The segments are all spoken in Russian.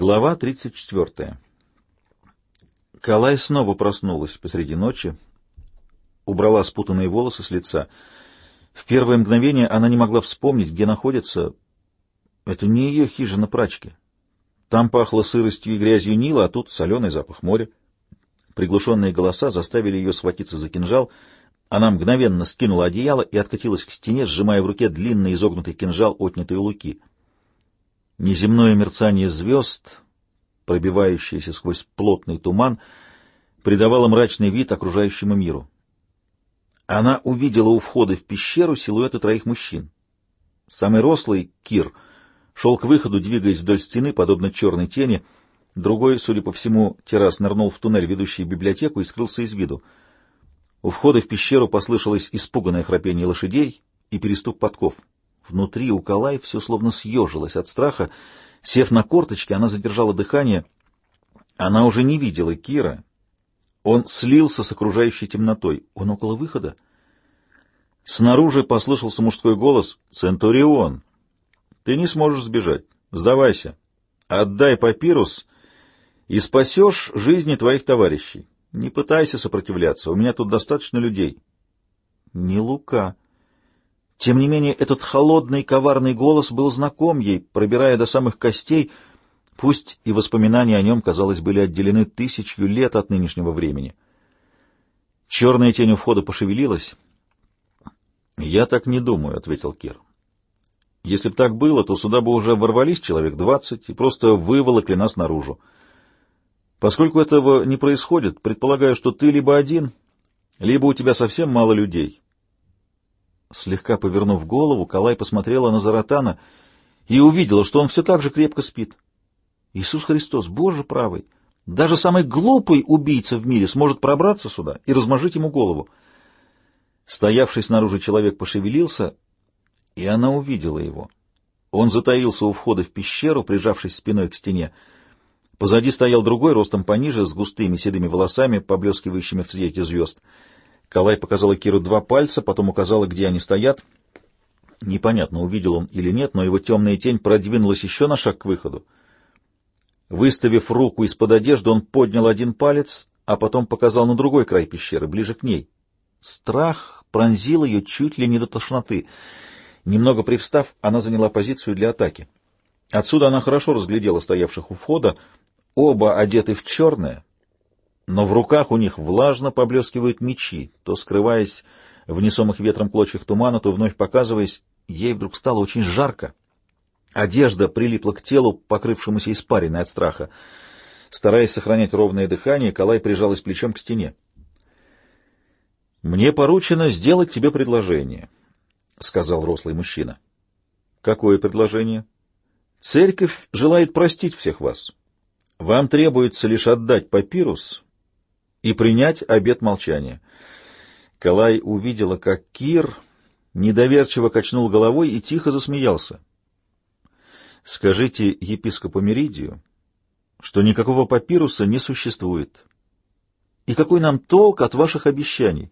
Глава 34. Калай снова проснулась посреди ночи, убрала спутанные волосы с лица. В первое мгновение она не могла вспомнить, где находится. Это не ее хижина прачки. Там пахло сыростью и грязью Нила, а тут соленый запах моря. Приглушенные голоса заставили ее схватиться за кинжал. Она мгновенно скинула одеяло и откатилась к стене, сжимая в руке длинный изогнутый кинжал, отнятый у луки. Неземное мерцание звезд, пробивающееся сквозь плотный туман, придавало мрачный вид окружающему миру. Она увидела у входа в пещеру силуэты троих мужчин. Самый рослый, Кир, шел к выходу, двигаясь вдоль стены, подобно черной тени. Другой, судя по всему, террас нырнул в туннель, ведущий библиотеку, и скрылся из виду. У входа в пещеру послышалось испуганное храпение лошадей и перестук подков. Внутри у Калай все словно съежилось от страха. Сев на корточки, она задержала дыхание. Она уже не видела Кира. Он слился с окружающей темнотой. Он около выхода. Снаружи послышался мужской голос. «Центурион, ты не сможешь сбежать. Сдавайся. Отдай папирус и спасешь жизни твоих товарищей. Не пытайся сопротивляться. У меня тут достаточно людей». «Не Лука». Тем не менее, этот холодный, коварный голос был знаком ей, пробирая до самых костей, пусть и воспоминания о нем, казалось, были отделены тысячью лет от нынешнего времени. Черная тень у входа пошевелилась. «Я так не думаю», — ответил Кир. «Если бы так было, то сюда бы уже ворвались человек двадцать и просто выволокли нас наружу. Поскольку этого не происходит, предполагаю, что ты либо один, либо у тебя совсем мало людей». Слегка повернув голову, Калай посмотрела на Заратана и увидела, что он все так же крепко спит. Иисус Христос, Боже правый, даже самый глупый убийца в мире сможет пробраться сюда и размажить ему голову. Стоявший снаружи человек пошевелился, и она увидела его. Он затаился у входа в пещеру, прижавшись спиной к стене. Позади стоял другой, ростом пониже, с густыми седыми волосами, поблескивающими в свете звезд. Калай показала Киру два пальца, потом указала, где они стоят. Непонятно, увидел он или нет, но его темная тень продвинулась еще на шаг к выходу. Выставив руку из-под одежды, он поднял один палец, а потом показал на другой край пещеры, ближе к ней. Страх пронзил ее чуть ли не до тошноты. Немного привстав, она заняла позицию для атаки. Отсюда она хорошо разглядела стоявших у входа, оба одеты в черное, но в руках у них влажно поблескивают мечи, то скрываясь в несомых ветром клочьях тумана, то вновь показываясь, ей вдруг стало очень жарко. Одежда прилипла к телу, покрывшемуся испариной от страха. Стараясь сохранять ровное дыхание, Калай прижалась плечом к стене. «Мне поручено сделать тебе предложение», — сказал рослый мужчина. «Какое предложение?» «Церковь желает простить всех вас. Вам требуется лишь отдать папирус и принять обет молчания. Калай увидела, как Кир недоверчиво качнул головой и тихо засмеялся. «Скажите епископу Меридию, что никакого папируса не существует. И какой нам толк от ваших обещаний?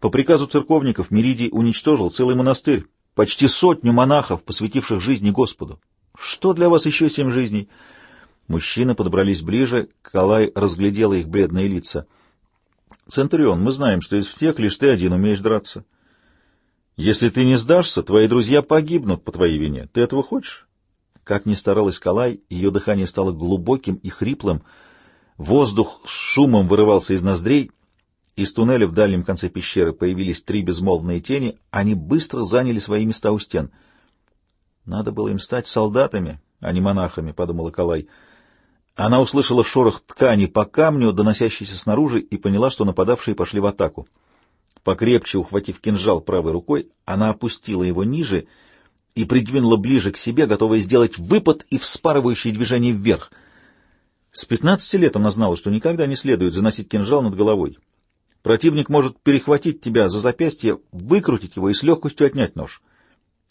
По приказу церковников Меридий уничтожил целый монастырь, почти сотню монахов, посвятивших жизни Господу. Что для вас еще семь жизней?» Мужчины подобрались ближе, Калай разглядела их бледные лица. «Центурион, мы знаем, что из всех лишь ты один умеешь драться. Если ты не сдашься, твои друзья погибнут по твоей вине. Ты этого хочешь?» Как ни старалась Калай, ее дыхание стало глубоким и хриплым. Воздух с шумом вырывался из ноздрей. Из туннеля в дальнем конце пещеры появились три безмолвные тени. Они быстро заняли свои места у стен. «Надо было им стать солдатами, а не монахами», — подумала Калай. Она услышала шорох ткани по камню, доносящийся снаружи, и поняла, что нападавшие пошли в атаку. Покрепче ухватив кинжал правой рукой, она опустила его ниже и придвинула ближе к себе, готовая сделать выпад и вспарывающее движение вверх. С пятнадцати лет она знала, что никогда не следует заносить кинжал над головой. Противник может перехватить тебя за запястье, выкрутить его и с легкостью отнять нож.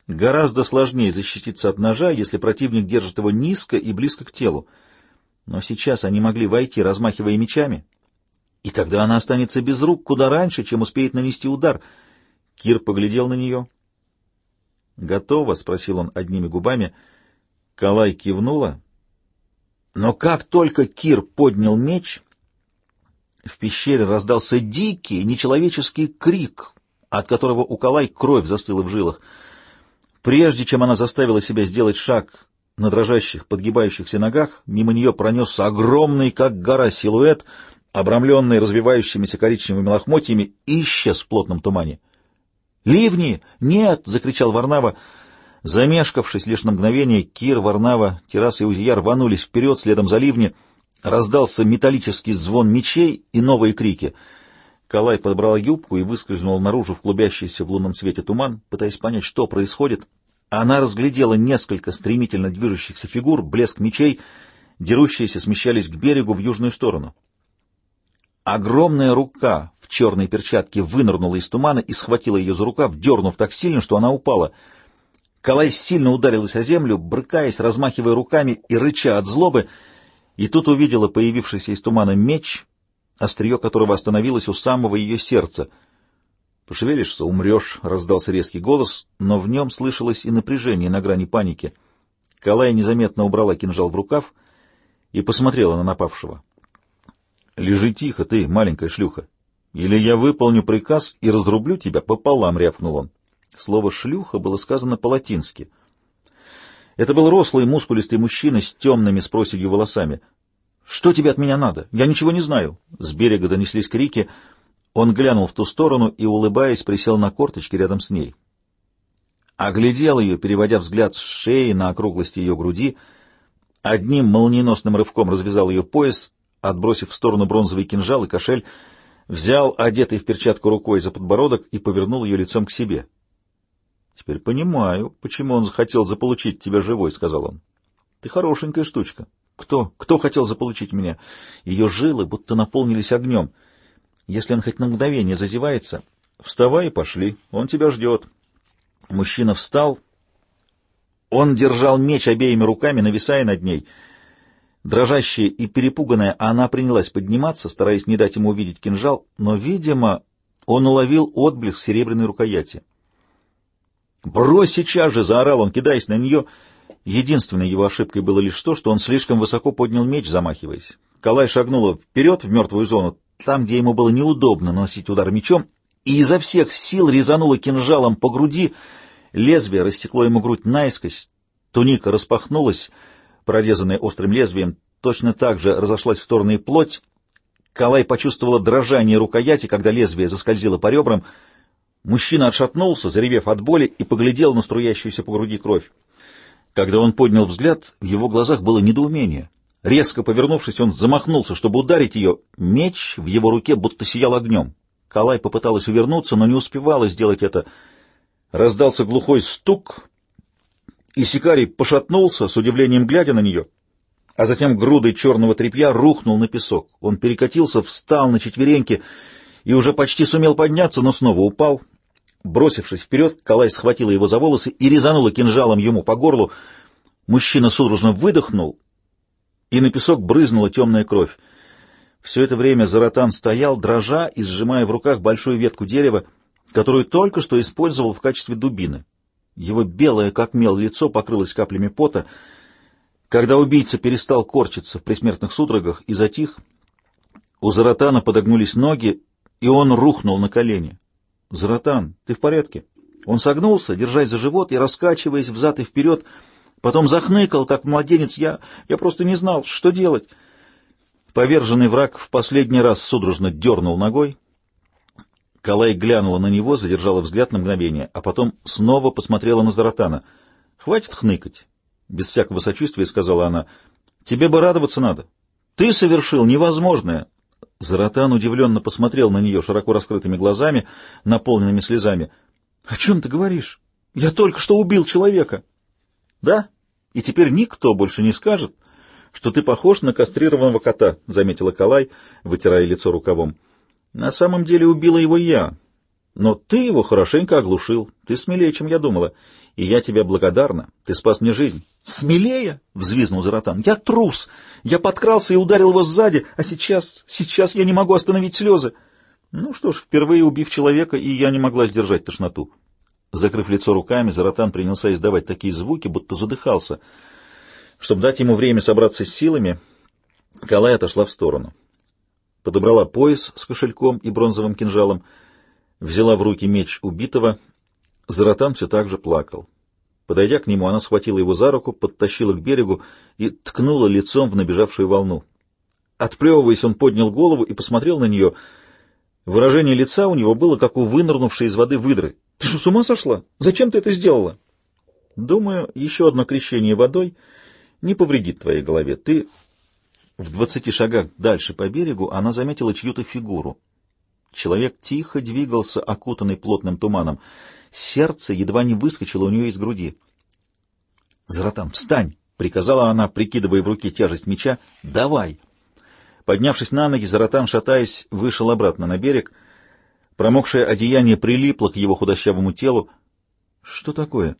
Гораздо сложнее защититься от ножа, если противник держит его низко и близко к телу. Но сейчас они могли войти, размахивая мечами, и тогда она останется без рук куда раньше, чем успеет нанести удар. Кир поглядел на нее. «Готово?» — спросил он одними губами. Калай кивнула, Но как только Кир поднял меч, в пещере раздался дикий, нечеловеческий крик, от которого у Калай кровь застыла в жилах. Прежде чем она заставила себя сделать шаг на дрожащих, подгибающихся ногах, мимо нее пронесся огромный, как гора, силуэт, обрамленный развивающимися коричневыми лохмотьями, исчез в плотном тумане. «Ливни! Нет!» — закричал Варнава. Замешкавшись лишь на мгновение, Кир, Варнава, Террас и Узия рванулись вперед следом за ливни. Раздался металлический звон мечей и новые крики. Калай подобрала юбку и выскользнула наружу в клубящийся в лунном свете туман, пытаясь понять, что происходит. Она разглядела несколько стремительно движущихся фигур, блеск мечей, дерущиеся смещались к берегу в южную сторону. Огромная рука в черной перчатке вынырнула из тумана и схватила ее за рукав, дернув так сильно, что она упала. Калай сильно ударилась о землю, брыкаясь, размахивая руками и рыча от злобы, и тут увидела появившийся из тумана меч, острие которого остановилось у самого ее сердца. «Пошевелишься — умрешь», — раздался резкий голос, но в нем слышалось и напряжение на грани паники. Калай незаметно убрала кинжал в рукав и посмотрела на напавшего. «Лежи тихо, ты, маленькая шлюха, или я выполню приказ и разрублю тебя пополам», — рявкнул он. Слово «шлюха» было сказано по-латински. Это был рослый, мускулистый мужчина с темными с проседью волосами. «Что тебе от меня надо? Я ничего не знаю!» С берега донеслись крики. Он глянул в ту сторону и, улыбаясь, присел на корточки рядом с ней. Оглядел ее, переводя взгляд с шеи на округлости ее груди, одним молниеносным рывком развязал ее пояс, отбросив в сторону бронзовый кинжал и кошель, взял одетый в перчатку рукой за подбородок и повернул ее лицом к себе. — Теперь понимаю, почему он захотел заполучить тебя живой, — сказал он. — Ты хорошенькая штучка. Кто? Кто хотел заполучить меня? Ее жилы будто наполнились огнем. Если он хоть на мгновение зазевается, вставай и пошли, он тебя ждет. Мужчина встал. Он держал меч обеими руками, нависая над ней — Дрожащая и перепуганная, она принялась подниматься, стараясь не дать ему увидеть кинжал, но, видимо, он уловил отблеск серебряной рукояти. «Брось сейчас же!» — заорал он, кидаясь на нее. Единственной его ошибкой было лишь то, что он слишком высоко поднял меч, замахиваясь. Калай шагнула вперед в мертвую зону, там, где ему было неудобно наносить удар мечом, и изо всех сил резанула кинжалом по груди. Лезвие рассекло ему грудь наискось, туника распахнулась — прорезанная острым лезвием, точно так же разошлась в стороны плоть. Калай почувствовала дрожание рукояти, когда лезвие заскользило по ребрам. Мужчина отшатнулся, заревев от боли, и поглядел на струящуюся по груди кровь. Когда он поднял взгляд, в его глазах было недоумение. Резко повернувшись, он замахнулся, чтобы ударить ее. Меч в его руке будто сиял огнем. Калай попыталась увернуться, но не успевала сделать это. Раздался глухой стук, и Сикарий пошатнулся, с удивлением глядя на нее, а затем грудой черного тряпья рухнул на песок. Он перекатился, встал на четвереньки и уже почти сумел подняться, но снова упал. Бросившись вперед, Калай схватила его за волосы и резанула кинжалом ему по горлу. Мужчина судорожно выдохнул, и на песок брызнула темная кровь. Все это время Заратан стоял, дрожа и сжимая в руках большую ветку дерева, которую только что использовал в качестве дубины. Его белое, как мел, лицо покрылось каплями пота. Когда убийца перестал корчиться в присмертных судорогах и затих, у Заратана подогнулись ноги, и он рухнул на колени. — Заратан, ты в порядке? Он согнулся, держась за живот и раскачиваясь взад и вперед, потом захныкал, как младенец. Я, я просто не знал, что делать. Поверженный враг в последний раз судорожно дернул ногой, Калай глянула на него, задержала взгляд на мгновение, а потом снова посмотрела на Заратана. — Хватит хныкать, — без всякого сочувствия сказала она. — Тебе бы радоваться надо. Ты совершил невозможное. Заратан удивленно посмотрел на нее широко раскрытыми глазами, наполненными слезами. — О чем ты говоришь? Я только что убил человека. — Да? И теперь никто больше не скажет, что ты похож на кастрированного кота, — заметила Калай, вытирая лицо рукавом. — на самом деле убила его я, но ты его хорошенько оглушил. Ты смелее, чем я думала, и я тебе благодарна. Ты спас мне жизнь. Смелее? — взвизнул Заратан. Я трус. Я подкрался и ударил его сзади, а сейчас, сейчас я не могу остановить слезы. Ну что ж, впервые убив человека, и я не могла сдержать тошноту. Закрыв лицо руками, Заратан принялся издавать такие звуки, будто задыхался. Чтобы дать ему время собраться с силами, Калай отошла в сторону. Подобрала пояс с кошельком и бронзовым кинжалом, взяла в руки меч убитого. Заратан все так же плакал. Подойдя к нему, она схватила его за руку, подтащила к берегу и ткнула лицом в набежавшую волну. Отплевываясь, он поднял голову и посмотрел на нее. Выражение лица у него было, как у вынырнувшей из воды выдры. — Ты что, с ума сошла? Зачем ты это сделала? — Думаю, еще одно крещение водой не повредит твоей голове. Ты... В двадцати шагах дальше по берегу она заметила чью-то фигуру. Человек тихо двигался, окутанный плотным туманом. Сердце едва не выскочило у нее из груди. — Заратан, встань! — приказала она, прикидывая в руке тяжесть меча. — Давай! Поднявшись на ноги, Заратан, шатаясь, вышел обратно на берег. Промокшее одеяние прилипло к его худощавому телу. — Что такое?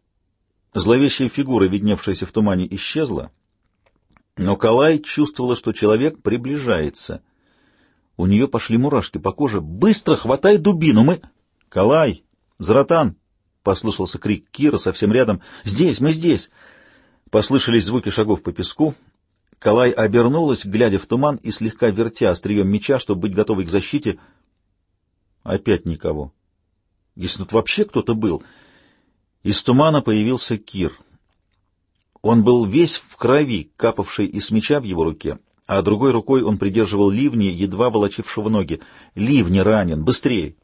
Зловещая фигура, видневшаяся в тумане, исчезла, но Калай чувствовала, что человек приближается. У нее пошли мурашки по коже. «Быстро хватай дубину! Мы...» «Калай! Заратан!» — послышался крик Кира совсем рядом. «Здесь! Мы здесь!» Послышались звуки шагов по песку. Калай обернулась, глядя в туман и слегка вертя острием меча, чтобы быть готовой к защите. Опять никого. Если тут вообще кто-то был... Из тумана появился Кир. Он был весь в крови, капавшей из меча в его руке, а другой рукой он придерживал ливни, едва волочившего ноги. «Ливни ранен! Быстрее!»